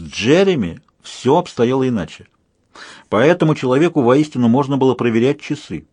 с Джереми все обстояло иначе. Поэтому человеку воистину можно было проверять часы.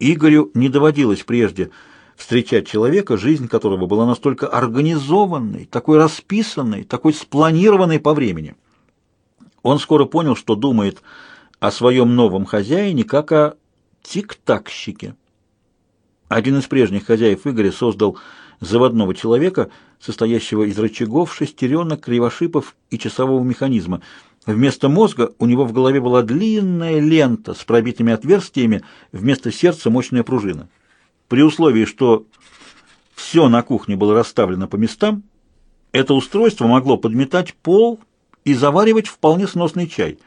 Игорю не доводилось прежде встречать человека, жизнь которого была настолько организованной, такой расписанной, такой спланированной по времени. Он скоро понял, что думает о своем новом хозяине как о тик-такщике. Один из прежних хозяев Игоря создал заводного человека, состоящего из рычагов, шестеренок, кривошипов и часового механизма. Вместо мозга у него в голове была длинная лента с пробитыми отверстиями, вместо сердца мощная пружина. При условии, что все на кухне было расставлено по местам, это устройство могло подметать пол и заваривать вполне сносный чай.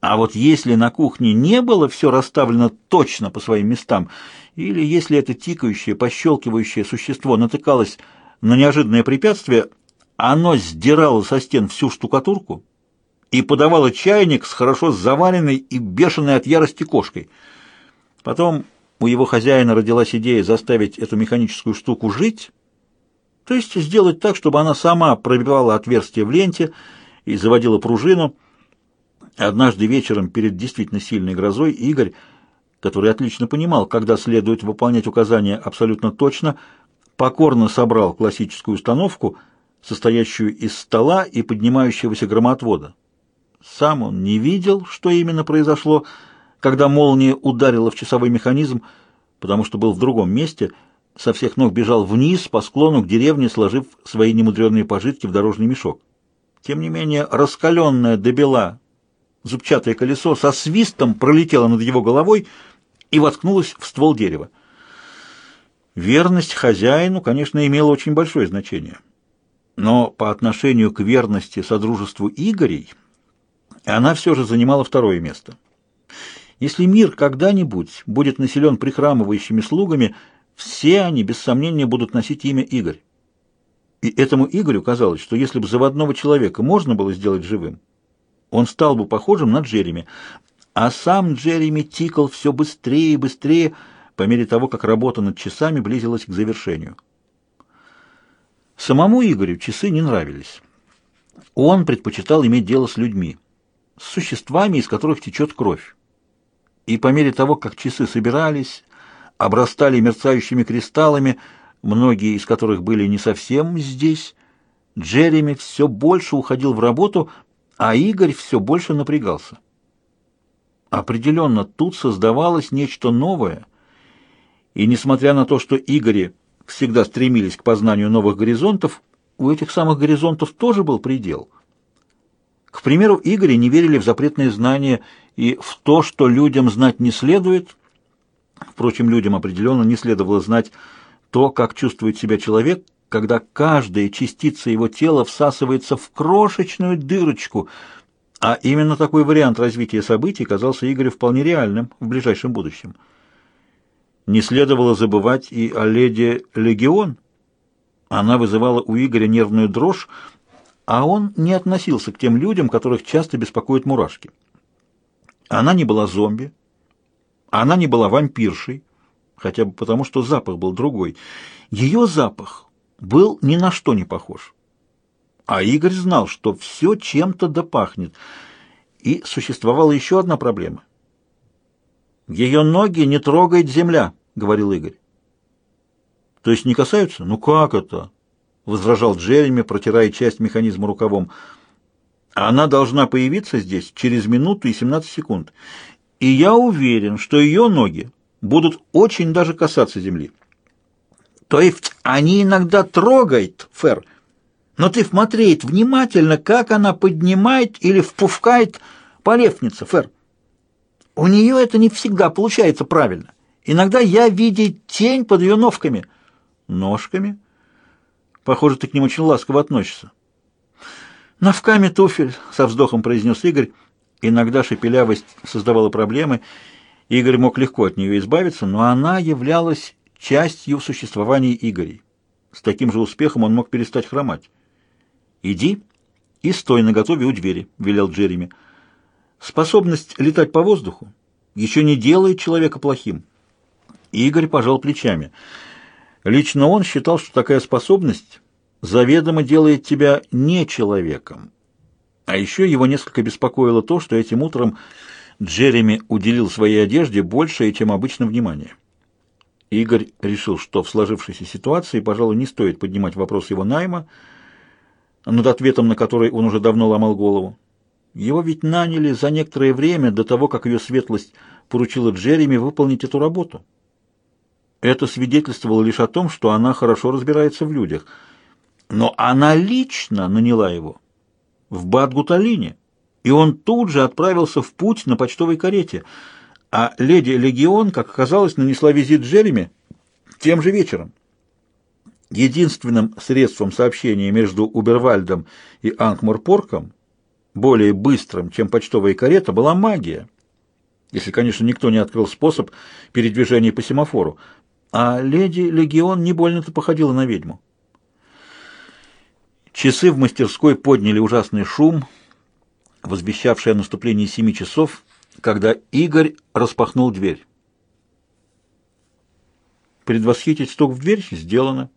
А вот если на кухне не было все расставлено точно по своим местам, или если это тикающее, пощелкивающее существо натыкалось на неожиданное препятствие, оно сдирало со стен всю штукатурку и подавало чайник с хорошо заваренной и бешеной от ярости кошкой. Потом у его хозяина родилась идея заставить эту механическую штуку жить, то есть сделать так, чтобы она сама пробивала отверстие в ленте и заводила пружину. Однажды вечером перед действительно сильной грозой Игорь который отлично понимал, когда следует выполнять указания абсолютно точно, покорно собрал классическую установку, состоящую из стола и поднимающегося громоотвода. Сам он не видел, что именно произошло, когда молния ударила в часовой механизм, потому что был в другом месте, со всех ног бежал вниз по склону к деревне, сложив свои немудренные пожитки в дорожный мешок. Тем не менее, раскаленное до бела зубчатое колесо со свистом пролетело над его головой, и воткнулась в ствол дерева. Верность хозяину, конечно, имела очень большое значение. Но по отношению к верности Содружеству Игорей она все же занимала второе место. Если мир когда-нибудь будет населен прихрамывающими слугами, все они, без сомнения, будут носить имя Игорь. И этому Игорю казалось, что если бы заводного человека можно было сделать живым, он стал бы похожим на Джереми, а сам Джереми тикал все быстрее и быстрее по мере того, как работа над часами близилась к завершению. Самому Игорю часы не нравились. Он предпочитал иметь дело с людьми, с существами, из которых течет кровь. И по мере того, как часы собирались, обрастали мерцающими кристаллами, многие из которых были не совсем здесь, Джереми все больше уходил в работу, а Игорь все больше напрягался. Определенно, тут создавалось нечто новое, и несмотря на то, что Игори всегда стремились к познанию новых горизонтов, у этих самых горизонтов тоже был предел. К примеру, Игори не верили в запретные знания и в то, что людям знать не следует. Впрочем, людям определенно не следовало знать то, как чувствует себя человек, когда каждая частица его тела всасывается в крошечную дырочку – а именно такой вариант развития событий казался Игорю вполне реальным в ближайшем будущем. Не следовало забывать и о леди Легион. Она вызывала у Игоря нервную дрожь, а он не относился к тем людям, которых часто беспокоят мурашки. Она не была зомби, она не была вампиршей, хотя бы потому, что запах был другой. Ее запах был ни на что не похож. А Игорь знал, что все чем-то допахнет. И существовала еще одна проблема. «Ее ноги не трогает земля», — говорил Игорь. «То есть не касаются? Ну как это?» — возражал Джереми, протирая часть механизма рукавом. «Она должна появиться здесь через минуту и 17 секунд. И я уверен, что ее ноги будут очень даже касаться земли». «То есть они иногда трогают, Фер?» Но ты смотреть внимательно, как она поднимает или впускает по лестнице, Фер. У нее это не всегда получается правильно. Иногда я видеть тень под ее ножками. Ножками? Похоже, ты к ним очень ласково относишься. Носками туфель, со вздохом произнес Игорь. Иногда шепелявость создавала проблемы. Игорь мог легко от нее избавиться, но она являлась частью существования Игорей. С таким же успехом он мог перестать хромать. «Иди и стой наготове у двери», — велел Джереми. «Способность летать по воздуху еще не делает человека плохим». Игорь пожал плечами. Лично он считал, что такая способность заведомо делает тебя не человеком. А еще его несколько беспокоило то, что этим утром Джереми уделил своей одежде большее, чем обычно, внимание. Игорь решил, что в сложившейся ситуации, пожалуй, не стоит поднимать вопрос его найма, над ответом на который он уже давно ломал голову. Его ведь наняли за некоторое время до того, как ее светлость поручила Джереми выполнить эту работу. Это свидетельствовало лишь о том, что она хорошо разбирается в людях. Но она лично наняла его в Бадгуталине, и он тут же отправился в путь на почтовой карете, а леди Легион, как оказалось, нанесла визит Джереми тем же вечером. Единственным средством сообщения между Убервальдом и Анкморпорком, более быстрым, чем почтовая карета, была магия. Если, конечно, никто не открыл способ передвижения по семафору. А леди Легион не больно-то походила на ведьму. Часы в мастерской подняли ужасный шум, возвещавший о наступлении семи часов, когда Игорь распахнул дверь. Предвосхитить стук в дверь сделано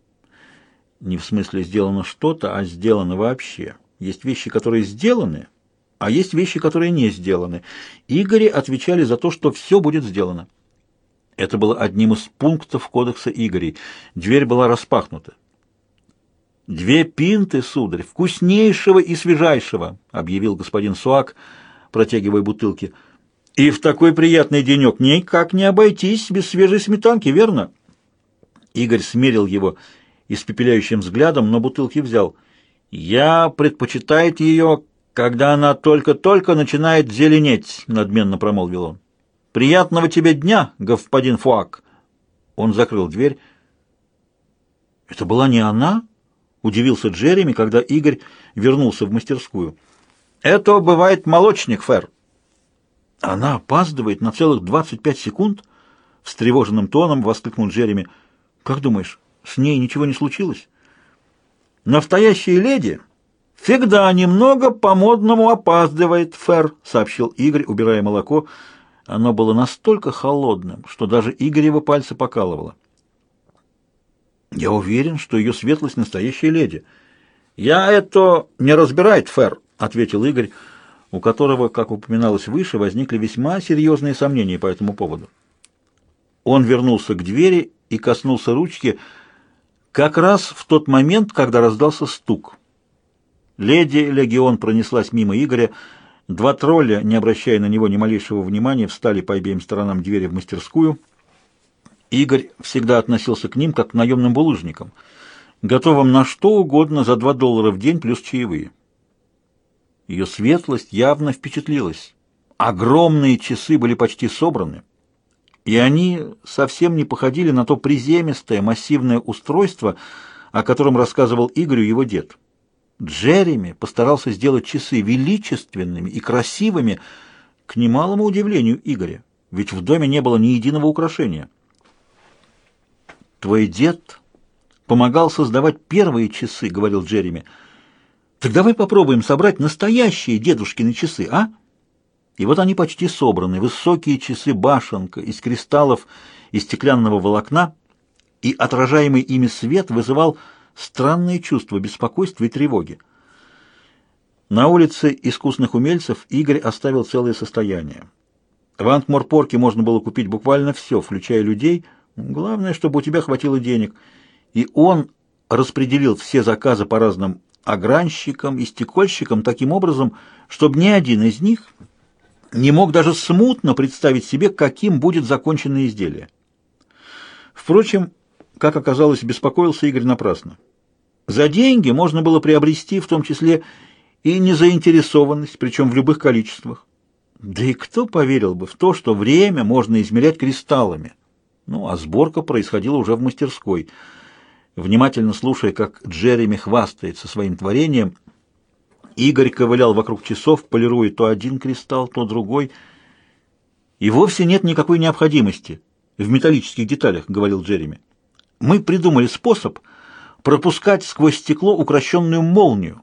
не в смысле сделано что-то, а сделано вообще. Есть вещи, которые сделаны, а есть вещи, которые не сделаны. Игори отвечали за то, что все будет сделано. Это было одним из пунктов кодекса Игорей. Дверь была распахнута. «Две пинты, сударь, вкуснейшего и свежайшего», — объявил господин Суак, протягивая бутылки. «И в такой приятный денек никак не обойтись без свежей сметанки, верно?» Игорь смерил его испепеляющим взглядом, но бутылки взял. «Я предпочитаю ее, когда она только-только начинает зеленеть», — надменно промолвил он. «Приятного тебе дня, господин Фуак!» Он закрыл дверь. «Это была не она?» — удивился Джереми, когда Игорь вернулся в мастерскую. «Это бывает молочник, Фэр». «Она опаздывает на целых двадцать пять секунд?» — встревоженным тоном воскликнул Джереми. «Как думаешь, с ней ничего не случилось? Настоящая леди всегда немного по-модному опаздывает, Фер, сообщил Игорь, убирая молоко. Оно было настолько холодным, что даже Игорева пальцы покалывало. Я уверен, что ее светлость настоящая леди. Я это не разбирает, Фер, ответил Игорь, у которого, как упоминалось выше, возникли весьма серьезные сомнения по этому поводу. Он вернулся к двери и коснулся ручки, как раз в тот момент, когда раздался стук. Леди Легион пронеслась мимо Игоря. Два тролля, не обращая на него ни малейшего внимания, встали по обеим сторонам двери в мастерскую. Игорь всегда относился к ним как к наемным булыжникам, готовым на что угодно за два доллара в день плюс чаевые. Ее светлость явно впечатлилась. Огромные часы были почти собраны и они совсем не походили на то приземистое массивное устройство, о котором рассказывал Игорю его дед. Джереми постарался сделать часы величественными и красивыми, к немалому удивлению Игоря, ведь в доме не было ни единого украшения. «Твой дед помогал создавать первые часы», — говорил Джереми. «Так давай попробуем собрать настоящие дедушкины часы, а?» И вот они почти собраны, высокие часы башенка из кристаллов и стеклянного волокна, и отражаемый ими свет вызывал странные чувства беспокойства и тревоги. На улице искусных умельцев Игорь оставил целое состояние. В Антморпорке можно было купить буквально все, включая людей, главное, чтобы у тебя хватило денег. И он распределил все заказы по разным огранщикам и стекольщикам таким образом, чтобы ни один из них не мог даже смутно представить себе, каким будет законченное изделие. Впрочем, как оказалось, беспокоился Игорь напрасно. За деньги можно было приобрести в том числе и незаинтересованность, причем в любых количествах. Да и кто поверил бы в то, что время можно измерять кристаллами? Ну, а сборка происходила уже в мастерской. Внимательно слушая, как Джереми хвастается своим творением, Игорь ковылял вокруг часов, полируя то один кристалл, то другой. «И вовсе нет никакой необходимости в металлических деталях», — говорил Джереми. «Мы придумали способ пропускать сквозь стекло укращенную молнию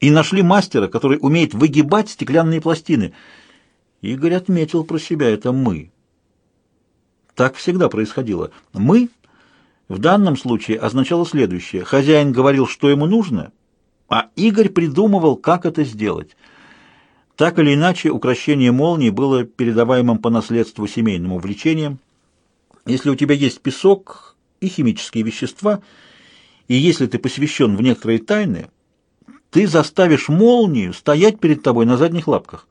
и нашли мастера, который умеет выгибать стеклянные пластины». Игорь отметил про себя это «мы». Так всегда происходило. «Мы» в данном случае означало следующее. Хозяин говорил, что ему нужно — а Игорь придумывал, как это сделать – Так или иначе, украшение молнии было передаваемым по наследству семейным увлечением. Если у тебя есть песок и химические вещества, и если ты посвящен в некоторые тайны, ты заставишь молнию стоять перед тобой на задних лапках.